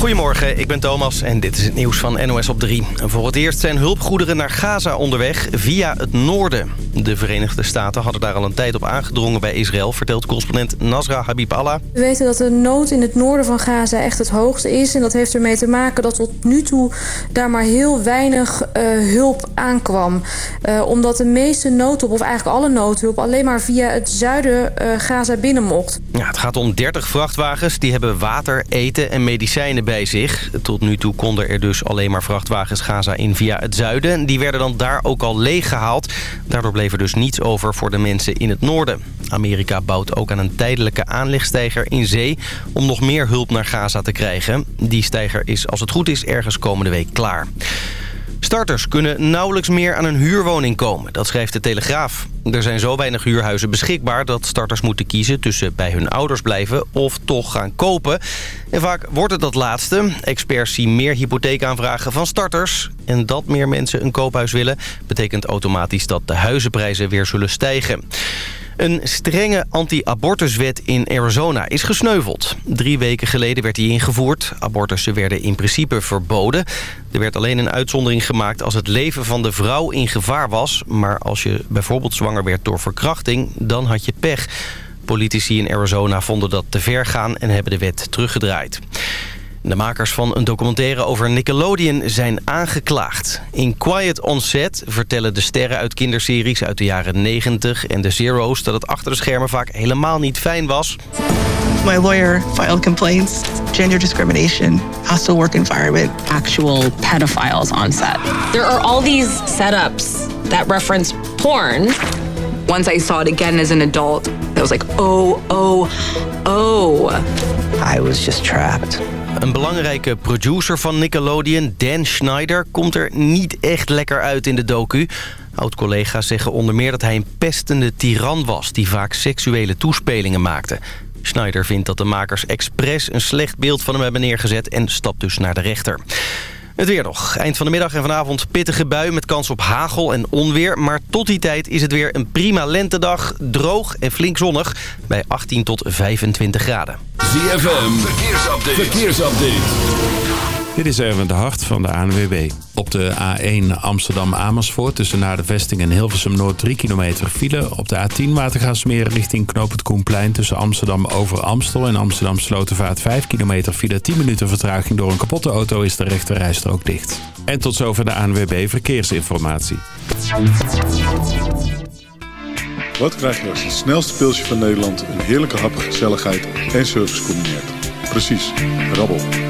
Goedemorgen, ik ben Thomas en dit is het nieuws van NOS op 3. Voor het eerst zijn hulpgoederen naar Gaza onderweg via het noorden. De Verenigde Staten hadden daar al een tijd op aangedrongen bij Israël... vertelt correspondent Nasra Habib Allah. We weten dat de nood in het noorden van Gaza echt het hoogste is. En dat heeft ermee te maken dat tot nu toe daar maar heel weinig uh, hulp aankwam. Uh, omdat de meeste noodhulp, of eigenlijk alle noodhulp... alleen maar via het zuiden uh, Gaza binnen mocht. Ja, het gaat om 30 vrachtwagens. Die hebben water, eten en medicijnen bij zich. Tot nu toe konden er dus alleen maar vrachtwagens Gaza in via het zuiden. Die werden dan daar ook al leeggehaald. Daardoor bleef dus niets over voor de mensen in het noorden. Amerika bouwt ook aan een tijdelijke aanlegstijger in zee... om nog meer hulp naar Gaza te krijgen. Die stijger is, als het goed is, ergens komende week klaar. Starters kunnen nauwelijks meer aan een huurwoning komen, dat schrijft de Telegraaf. Er zijn zo weinig huurhuizen beschikbaar dat starters moeten kiezen tussen bij hun ouders blijven of toch gaan kopen. En vaak wordt het dat laatste. Experts zien meer hypotheekaanvragen van starters. En dat meer mensen een koophuis willen betekent automatisch dat de huizenprijzen weer zullen stijgen. Een strenge anti-abortuswet in Arizona is gesneuveld. Drie weken geleden werd die ingevoerd. Abortussen werden in principe verboden. Er werd alleen een uitzondering gemaakt als het leven van de vrouw in gevaar was. Maar als je bijvoorbeeld zwanger werd door verkrachting, dan had je pech. Politici in Arizona vonden dat te ver gaan en hebben de wet teruggedraaid. De makers van een documentaire over Nickelodeon zijn aangeklaagd. In Quiet on Set vertellen de sterren uit kinderseries uit de jaren 90 en de Zero's... dat het achter de schermen vaak helemaal niet fijn was. My lawyer filed complaints, gender discrimination, hostile work environment. Actual pedophiles on set. There are all these setups that reference porn. Once I saw it again as an adult, I was like, oh, oh, oh. I was just trapped. Een belangrijke producer van Nickelodeon, Dan Schneider... komt er niet echt lekker uit in de docu. Oud-collega's zeggen onder meer dat hij een pestende tiran was... die vaak seksuele toespelingen maakte. Schneider vindt dat de makers expres een slecht beeld van hem hebben neergezet... en stapt dus naar de rechter. Het weer nog. Eind van de middag en vanavond pittige bui met kans op hagel en onweer. Maar tot die tijd is het weer een prima lentedag. Droog en flink zonnig bij 18 tot 25 graden. ZFM, verkeersupdate. verkeersupdate. Dit is Erwin de Hart van de ANWB. Op de A1 Amsterdam-Amersfoort tussen naar de vesting en Hilversum-Noord 3 kilometer file. Op de A10 Watergaasmeer richting Knoop het Koenplein tussen Amsterdam over Amstel en Amsterdam Slotervaart 5 kilometer file. 10 minuten vertraging door een kapotte auto is de rechterrijstrook dicht. En tot zover de ANWB Verkeersinformatie. Wat krijg je als het snelste pilsje van Nederland een heerlijke hap, gezelligheid en service combineert? Precies, rabbel.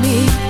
me.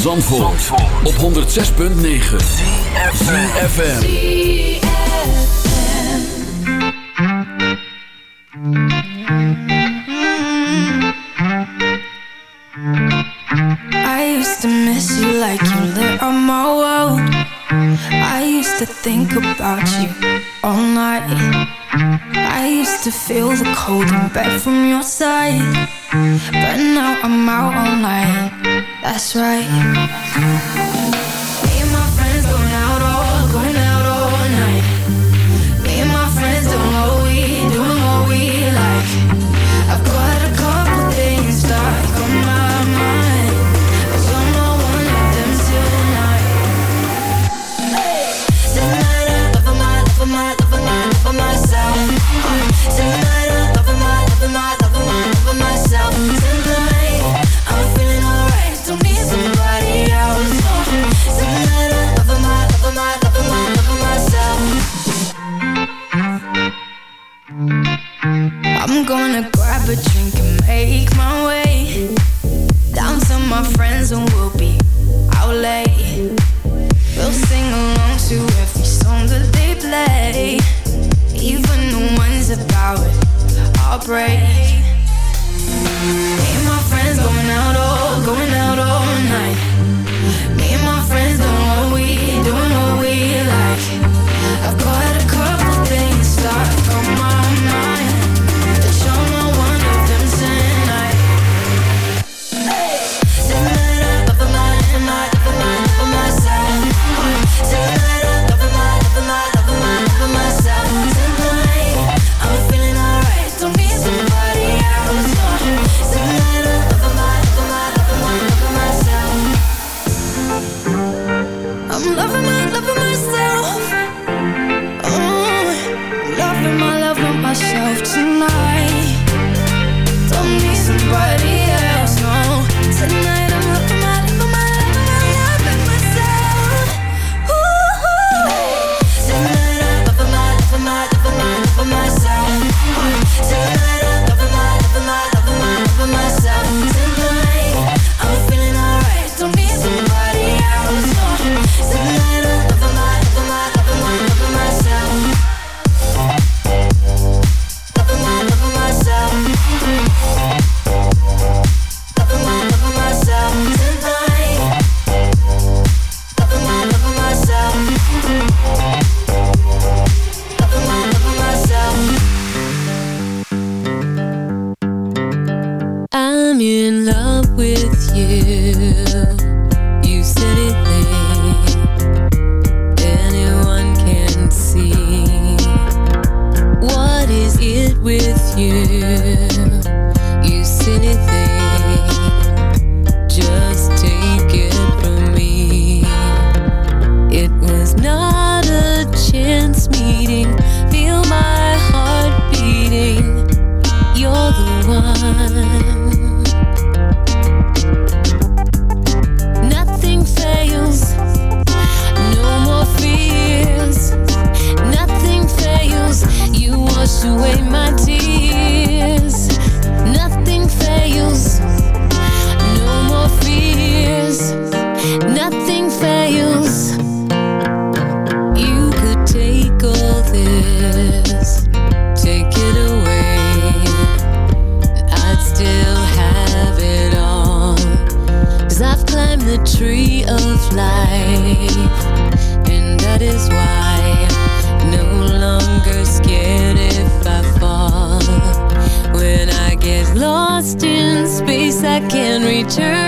Zandvoort, Zandvoort. op 106.9 FM. I used to miss you like you lit on I used to think about you all night I used to feel the cold in bed from your side But now I'm out all night That's right.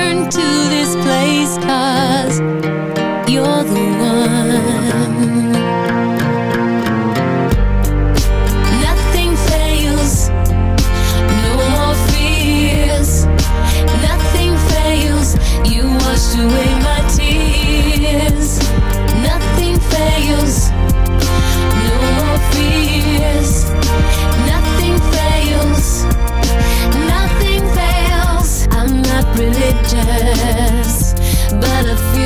return to this place, cause you're the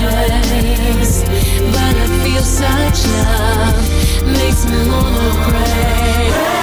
stress, but I feel such love makes me wanna pray.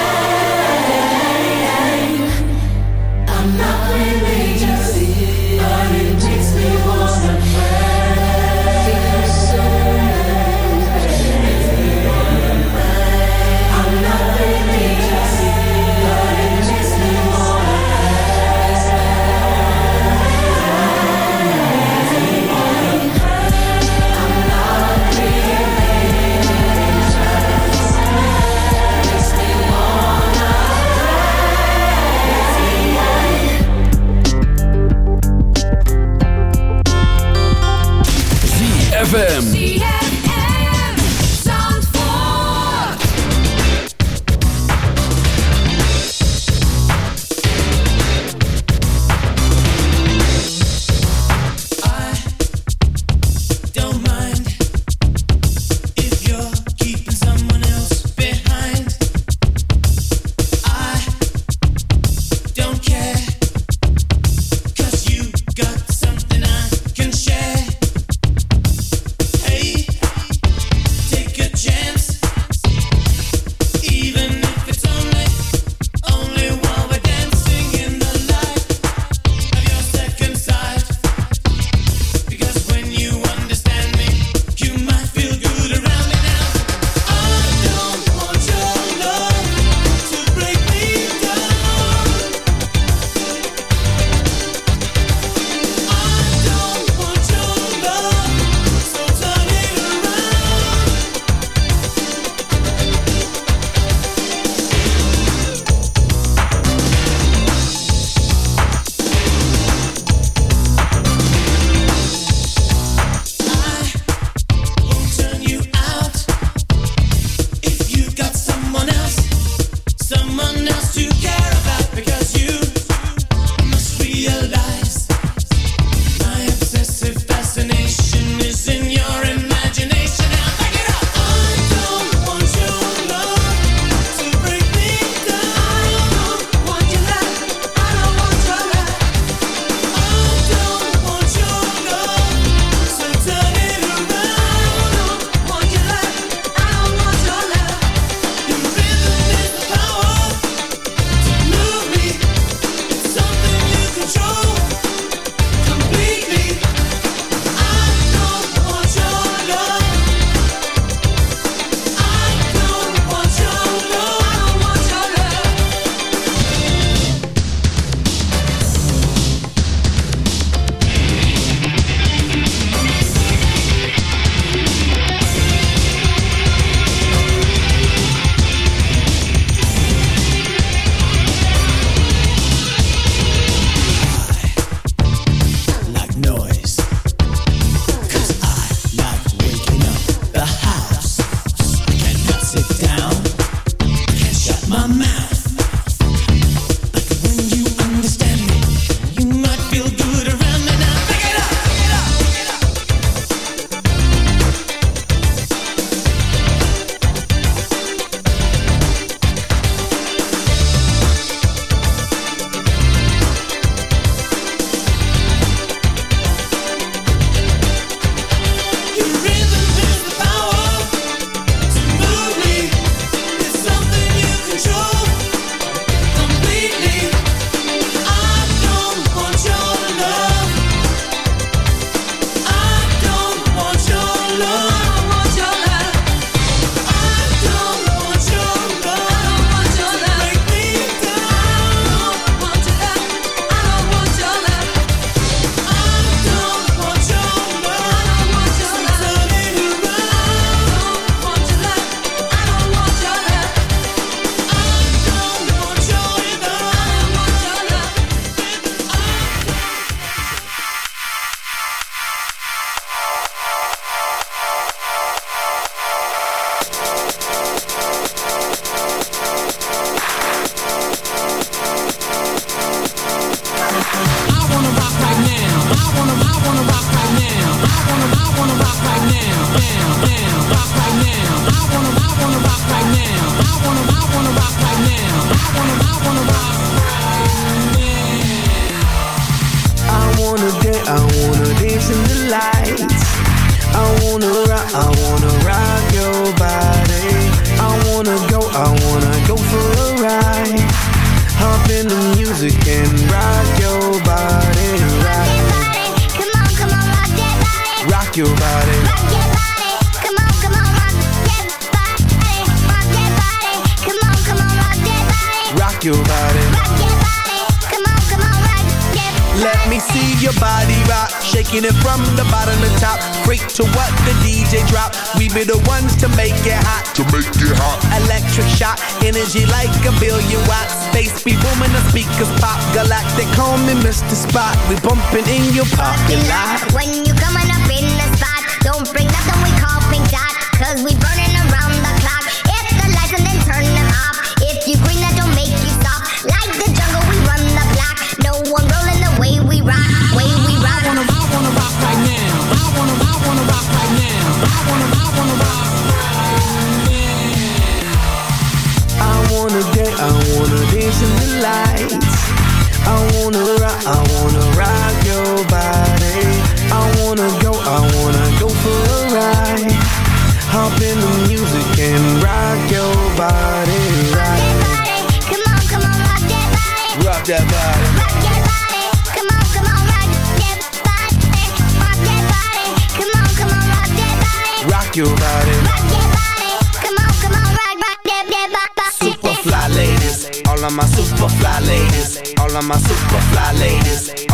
your body. Rock that body. Come on, come on, rock, rock that, that, rock, rock Super fly ladies. All of my super fly ladies. All of my super fly ladies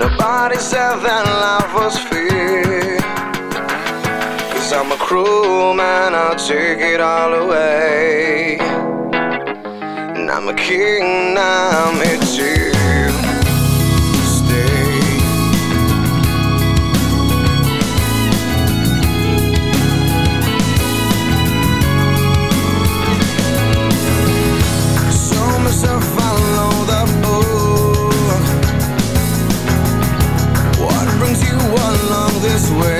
Nobody said that love was free. Cause I'm a cruel man, I'll take it all away. And I'm a king, now I'm here too. this way.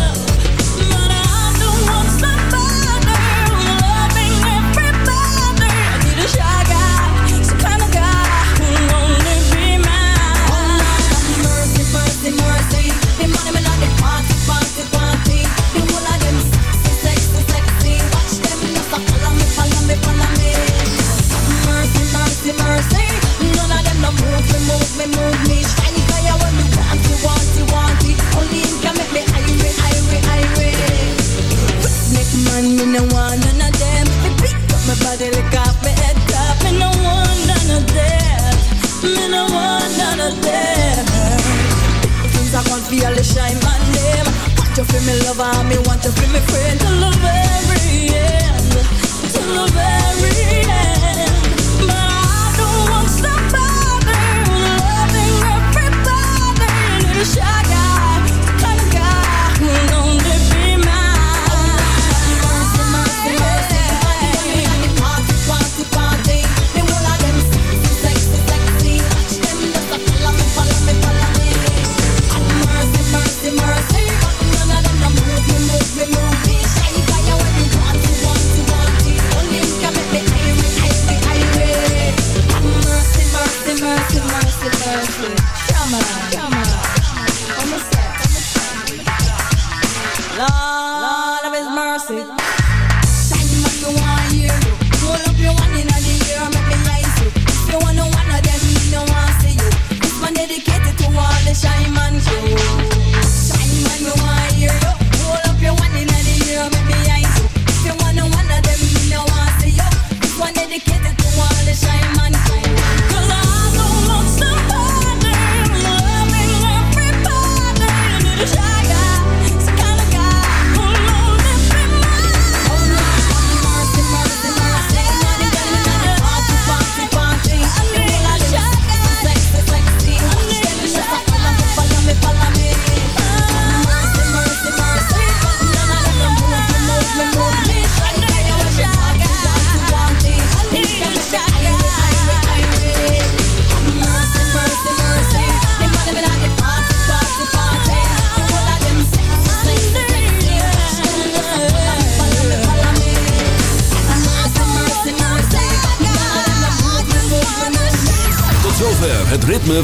me no want. Me no want none that. I feel shine my name. Want you feel me lover, me want you feel me friend till the very end, till the very end.